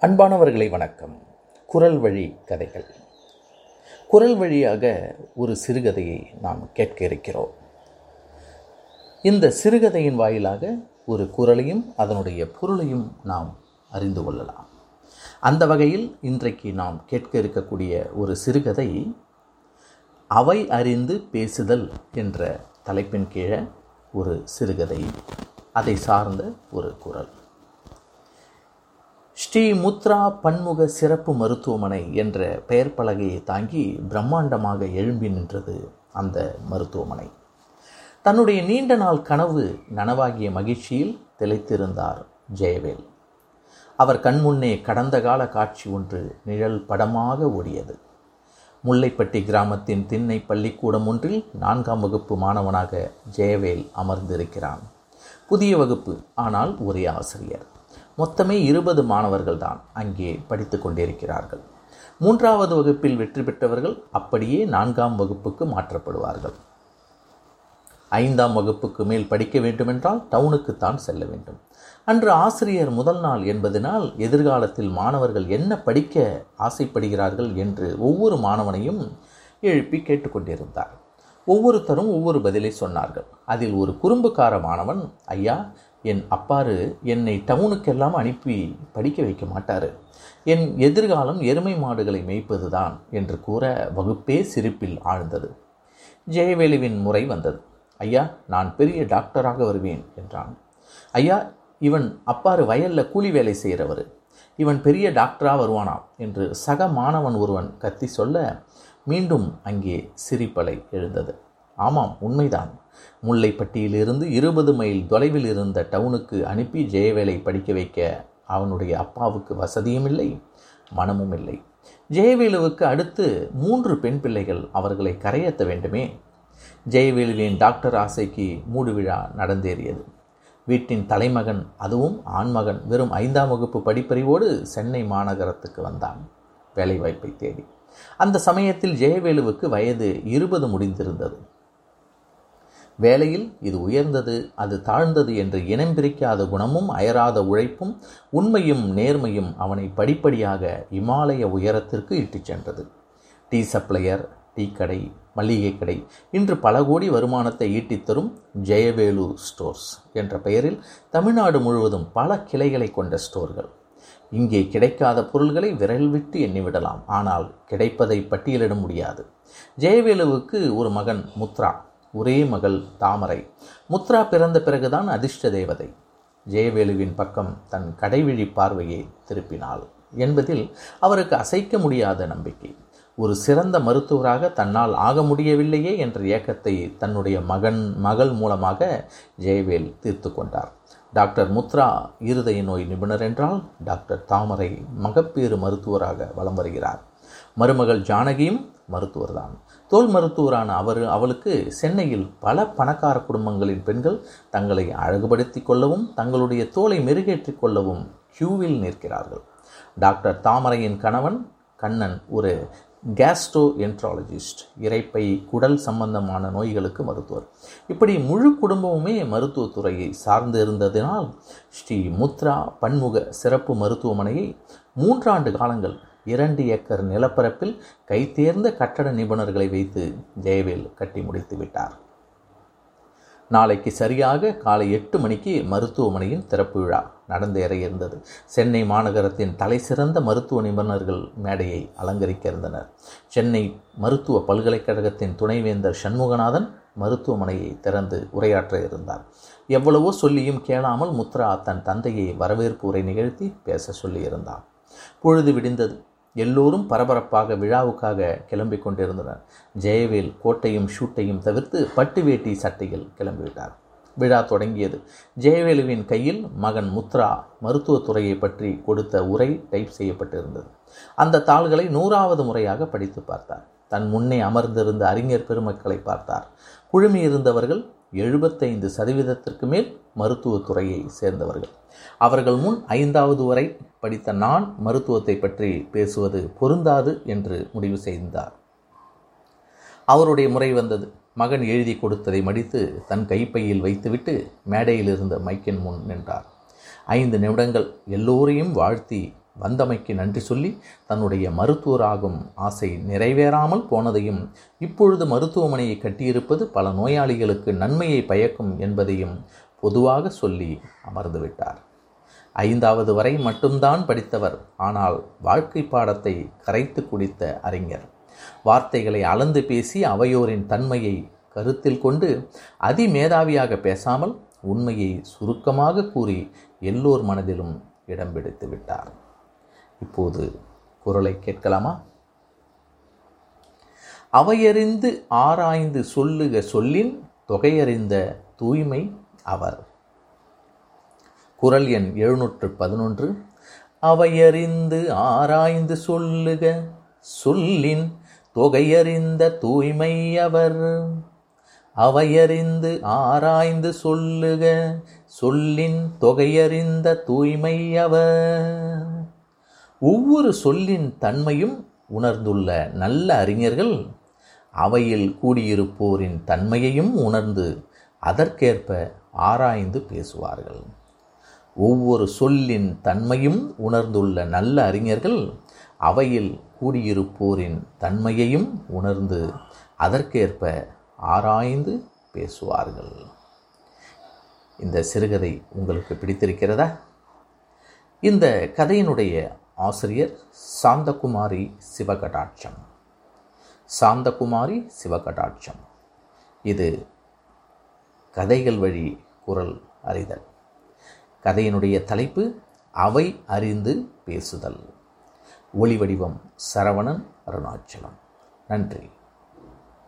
அன்பானவர்களை வணக்கம். குரல் வழி கதைகள். குரல் வழியாக ஒரு சிறுகதையை நாம் கேட்க இருக்கிறோம். இந்த சிறுகதையின் வாயிலாக ஒரு குரலையும் அதனுடைய பொருளையும் நாம் அறிந்து கொள்ளலாம். அந்த வகையில் இன்றைக்கு நாம் கேட்க இருக்கக்கூடிய ஒரு சிறுகதை அவை அறிந்து பேசுதல் என்ற தலைப்பின் கீழே ஒரு சிறுகதை அதை சார்ந்த ஒரு குரல். ஸ்ரீ முத்ரா பன்முக சிறப்பு மருத்துவமனை என்ற பெயர் பலகையை தாங்கி பிரம்மாண்டமாக எழும்பி நின்றது அந்த மருத்துவமனை. தன்னுடைய நீண்ட நாள் கனவு நனவாகிய மகிழ்ச்சியில் திளைத்திருந்தார் ஜெயவேல். அவர் கண்முன்னே கடந்த கால காட்சி ஒன்று நிழல் படமாக ஓடியது. முல்லைப்பட்டி கிராமத்தின் திண்ணை பள்ளிக்கூடம் ஒன்றில் நான்காம் வகுப்பு மாணவனாக ஜெயவேல் அமர்ந்திருக்கிறான். புதிய வகுப்பு ஆனால் ஒரே ஆசிரியர். மொத்தமே இருபது மாணவர்கள் தான் அங்கே படித்து கொண்டிருக்கிறார்கள். மூன்றாவது வகுப்பில் வெற்றி பெற்றவர்கள் அப்படியே நான்காம் வகுப்புக்கு மாற்றப்படுவார்கள். ஐந்தாம் வகுப்புக்கு மேல் படிக்க வேண்டுமென்றால் டவுனுக்குத்தான் செல்ல வேண்டும். அன்று ஆசிரியர் முதல் நாள் என்பதனால் எதிர்காலத்தில் மாணவர்கள் என்ன படிக்க ஆசைப்படுகிறார்கள் என்று ஒவ்வொரு மாணவனையும் எழுப்பி கேட்டுக்கொண்டிருந்தார் ஒவ்வொருத்தரும் ஒவ்வொரு பதிலை சொன்னார்கள். அதில் ஒரு குறும்புக்கார மாணவன் ஐயா என் அப்பாரு என்னை டவுனுக்கெல்லாம் அனுப்பி படிக்க வைக்க மாட்டார். என் எதிர்காலம் எருமை மாடுகளை மேய்ப்பது தான் என்று கூற வகுப்பே சிரிப்பில் ஆழ்ந்தது. ஜெயவேலுவின் முறை வந்தது. ஐயா நான் பெரிய டாக்டராக வருவேன் என்றான். ஐயா இவன் அப்பாரு வயலில் கூலி வேலை செய்கிறவர் இவன் பெரிய டாக்டராக வருவானாம் என்று சக மாணவன் ஒருவன் கத்தி சொல்ல மீண்டும் அங்கே சிரிப்பலை எழுந்தது. ஆமாம் உண்மைதான். முல்லைப்பட்டியிலிருந்து இருபது மைல் தொலைவில் இருந்த டவுனுக்கு அனுப்பி ஜெயவேலை படிக்க வைக்க அவனுடைய அப்பாவுக்கு வசதியும் இல்லை மனமும் இல்லை. ஜெயவேலுவுக்கு அடுத்து மூன்று பெண் பிள்ளைகள் அவர்களை கரையேற்ற வேண்டுமே. ஜெயவேலுவின் டாக்டர் ஆசைக்கு மூடு விழா நடந்தேறியது. வீட்டின் தலைமகன் அதுவும் ஆண்மகன் வெறும் ஐந்தாம் வகுப்பு படிப்பறிவோடு சென்னை மாநகரத்துக்கு வந்தான் வேலைவாய்ப்பை தேடி. அந்த சமயத்தில் ஜெயவேலுவுக்கு வயது இருபது முடிந்திருந்தது. வேலையில் இது உயர்ந்தது அது தாழ்ந்தது என்று இனம் பிரிக்காத குணமும் அயராத உழைப்பும் உண்மையும் நேர்மையும் அவனை படிப்படியாக இமாலய உயரத்திற்கு இட்டுச் சென்றது. டீ சப்ளையர் டீ கடை மளிகை கடை இன்று பல கோடி வருமானத்தை ஈட்டித்தரும் ஜெயவேலு ஸ்டோர்ஸ் என்ற பெயரில் தமிழ்நாடு முழுவதும் பல கிளைகளை கொண்ட ஸ்டோர்கள். இங்கே கிடைக்காத பொருள்களை விரல் விட்டு எண்ணிவிடலாம் ஆனால் கிடைப்பதை பட்டியலிட முடியாது. ஜெயவேலுவுக்கு ஒரு மகன் முத்ரா. ஒரே மகள் தாமரை. முத்ரா பிறந்த பிறகுதான் அதிர்ஷ்ட தேவதை. ஜெயவேலுவின் பக்கம் தன் கடைவிழி பார்வையை திருப்பினாள். என்பதில் அவருக்கு அசைக்க முடியாத நம்பிக்கை. ஒரு சிறந்த மருத்துவராக தன்னால் ஆக முடியவில்லையே என்ற இயக்கத்தை தன்னுடைய மகன் மகள் மூலமாக ஜெயவேல் தீர்த்து கொண்டார். டாக்டர் முத்ரா இருதய நோய் நிபுணர் என்றால் டாக்டர் தாமரை மகப்பேறு மருத்துவராக வலம் வருகிறார். மருமகள் ஜானகியும் மருத்துவர்தான். தோல் மருத்துவரான அவர் அவளுக்கு சென்னையில் பல பணக்கார குடும்பங்களின் பெண்கள் தங்களை அழகுபடுத்தி கொள்ளவும் தங்களுடைய தோலை மெருகேற்றிக் கொள்ளவும் கியூவில் நிற்கிறார்கள். டாக்டர் தாமரையின் கணவன் கண்ணன் ஒரு கேஸ்ட்ரோ என்ட்ராலஜிஸ்ட் இறைப்பை குடல் சம்பந்தமான நோய்களுக்கு மருத்துவர். இப்படி முழு குடும்பமுமே மருத்துவத்துறையை சார்ந்து இருந்ததினால் ஸ்ரீ முத்ரா பன்முக சிறப்பு மருத்துவமனையை மூன்றாண்டு காலங்கள் இரண்டு ஏக்கர் நிலப்பரப்பில் கைத்தேர்ந்த கட்டட நிபுணர்களை வைத்து ஜெயவேல் கட்டி முடித்து விட்டார். நாளைக்கு சரியாக காலை எட்டு மணிக்கு மருத்துவமனையின் திறப்பு விழா நடந்தேற இருந்தது. சென்னை மாநகரத்தின் தலை சிறந்த மருத்துவ நிபுணர்கள் மேடையை அலங்கரிக்க இருந்தனர் சென்னை மருத்துவ பல்கலைக்கழகத்தின் துணைவேந்தர் சண்முகநாதன் மருத்துவமனையை திறந்து உரையாற்ற இருந்தார். எவ்வளவோ சொல்லியும் கேளாமல் முத்ரா தன் தந்தையை வரவேற்பு உரை நிகழ்த்தி பேச சொல்லியிருந்தார். பொழுது விடிந்தது. எல்லோரும் பரபரப்பாக விழாவுக்காக கிளம்பிக் கொண்டிருந்தனர். ஜெயவேல் கோட்டையும் ஷூட்டையும் தவிர்த்து பட்டு வேட்டி சட்டையில் கிளம்பிவிட்டார். விழா தொடங்கியது. ஜெயவேலுவின் கையில் மகன் முத்ரா மருத்துவத்துறையை பற்றி கொடுத்த உரை டைப் செய்யப்பட்டிருந்தது. அந்த தாள்களை நூறாவது முறையாக படித்து பார்த்தார். தன் முன்னே அமர்ந்திருந்த அறிஞர் பெருமக்களை பார்த்தார். குழுமியிருந்தவர்கள் எழுபத்தைந்து சதவீதத்திற்கு மேல் மருத்துவத்துறையை சேர்ந்தவர்கள். அவர்கள் முன் ஐந்தாவது வரை படித்த நான் மருத்துவத்தை பற்றி பேசுவது பொருந்தாது என்று முடிவு செய்தார். அவருடைய முறை வந்தது. மகன் எழுதி கொடுத்ததை மடித்து தன் கைப்பையில் வைத்துவிட்டு மேடையில் இருந்த மைக்கின் முன் நின்றார். ஐந்து நிமிடங்கள் எல்லோரையும் வாழ்த்தி வந்தமைக்கு நன்றி சொல்லி தன்னுடைய மருத்துவராகும் ஆசை நிறைவேறாமல் போனதையும் இப்பொழுது மருத்துவமனையை கட்டியிருப்பது பல நோயாளிகளுக்கு நன்மையை பயக்கும் என்பதையும் பொதுவாக சொல்லி அமர்ந்துவிட்டார். ஐந்தாவது வரை மட்டும்தான் படித்தவர் ஆனால் வாழ்க்கை பாடத்தை கரைத்து குடித்த அறிஞர். வார்த்தைகளை அளந்து பேசி அவையோரின் தன்மையை கருத்தில் கொண்டு அதிமேதாவியாக பேசாமல் உண்மையை சுருக்கமாக கூறி எல்லோர் மனதிலும் இடம் பிடித்து விட்டார் இப்போது குரலை கேட்கலாமா? அவையறிந்து ஆராய்ந்து சொல்லுக சொல்லின் தொகையறிந்த தூய்மை அவர். குரல் எண் எழுநூற்று பதினொன்று. அவையறிந்து ஆராய்ந்து சொல்லுக சொல்லின் தொகையறிந்த தூய்மை அவர். அவையறிந்து ஆராய்ந்து சொல்லுக சொல்லின் தொகையறிந்த தூய்மை அவர். ஒவ்வொரு சொல்லின் தன்மையும் உணர்ந்துள்ள நல்ல அறிஞர்கள் அவையில் கூடியிருப்போரின் தன்மையையும் உணர்ந்து அதற்கேற்ப ஆராய்ந்து பேசுவார்கள். ஒவ்வொரு சொல்லின் தன்மையும் உணர்ந்துள்ள நல்ல அறிஞர்கள் அவையில் கூடியிருப்போரின் தன்மையையும் உணர்ந்து அதற்கேற்ப ஆராய்ந்து பேசுவார்கள். இந்த சிறுகதை உங்களுக்கு பிடித்திருக்கிறதா? இந்த கதையினுடைய ஆசிரியர் சாந்தகுமாரி சிவகடாட்சம். சாந்தகுமாரி சிவகடாட்சம். இது கதைகள் வழி குரல் அறிதல். கதையினுடைய தலைப்பு அவை அறிந்து பேசுதல். ஒளி வடிவம் சரவணன் அருணாச்சலம். நன்றி.